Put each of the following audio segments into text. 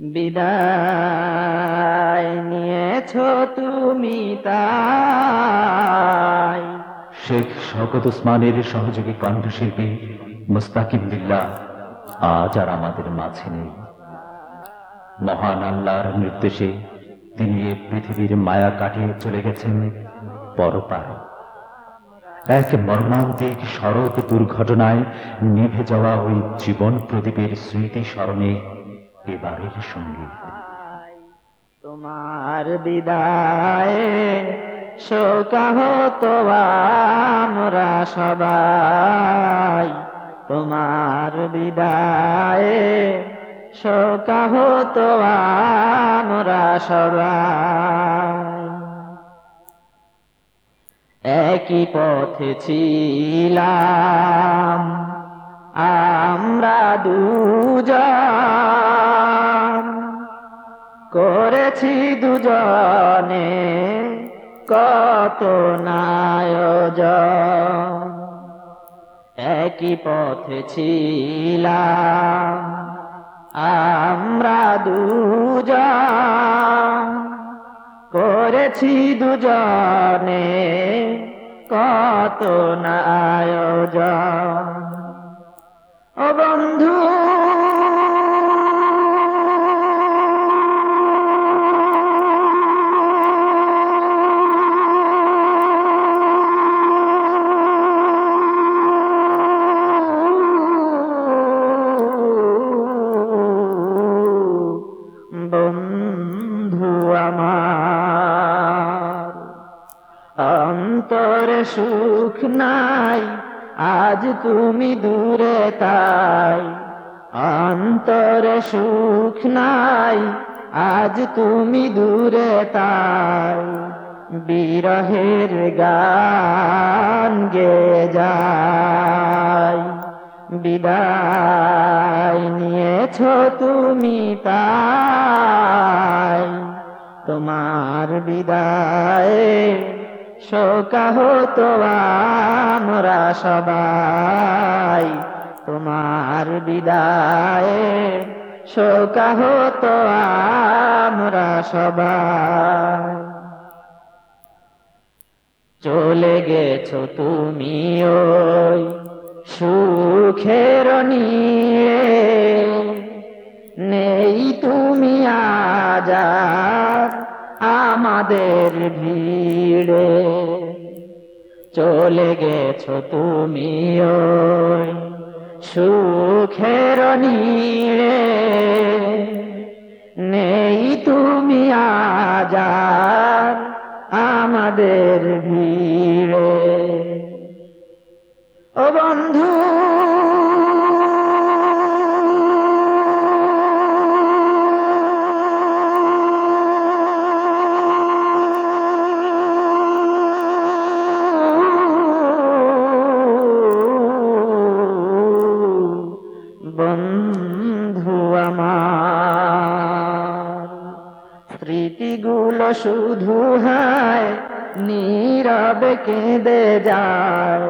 বিদায় নিয়েছ তুমি তাই। শেখ শকত উসমানের সহযোগী কণ্ঠশিল্পী মুস্তাকিম বিল্লাহ আজ আর আমাদের মাঝে নেই। মহান আল্লাহর নির্দেশে তিনি এ পৃথিবীর মায়া কাটিয়ে চলে গেছেন পরপার। এক মর্মান্তিক সড়ক দুর্ঘটনায় নিভে যাওয়া ওই জীবন প্রদীপের স্মৃতি স্মরণে এবারের সংগীত তোমার বিদায় শোকাহত আমরা সবাই। তোমার বিদায় শোকাহত আমরা সবাই। একই পথে ছিলাম। কত নায়োজন। একই পথে ছিলাম আমরা দুজন। করেছি দুজনে কত না আয়োজন ও বন্ধু অন্তরে সুখ নাই, আজ তুমি দূরে তাই। অন্তরে সুখ নাই, আজ তুমি দূরে তাই। বিরহের গান গে যায়, বিদায় নিয়েছ তুমি তাই। তোমার বিদায় শোকাহত আমরা সবাই। তোমার বিদায় শোকাহত আমরা সবাই। চলে গেছো তুমি ওই সুখের নিয়ে। নেই তুমি আজ আমাদের ভিড়ে। চলে গেছো তুমি সুখের নিয়ে নেই তুমি আজ আর আমাদের ভিড়ে। ও বন্ধু শুধু হায়, নীরবে কেঁদে যাও।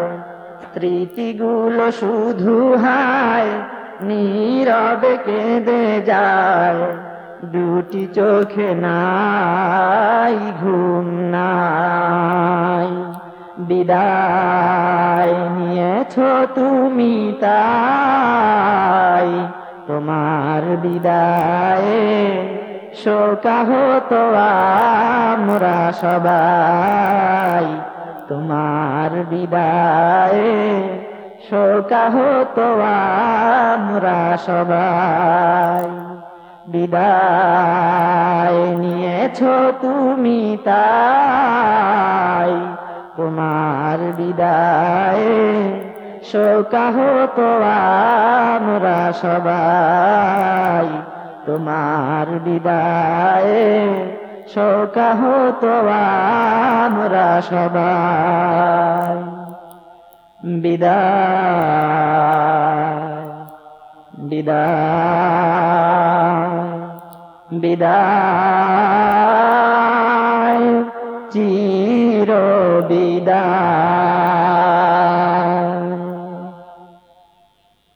স্মৃতিগুলো শুধু হায়, নীরবে কেঁদে যায় দুটি চোখে নাই, ঘুম নাই। বিদায় নিয়েছ তুমি তাই, তোমার বিদায়ে শোকাহত আমরা সবাই তোমার বিদায়ে শোকাহত আমরা সবাই বিদায় নিয়েছ তুমি তাই তোমার বিদায়ে শোকাহত আমরা সবাই। তোমার বিদায়ে শোকাহত আমরা সবাই। বিদায় বিদায় বিদায় চির বিদায়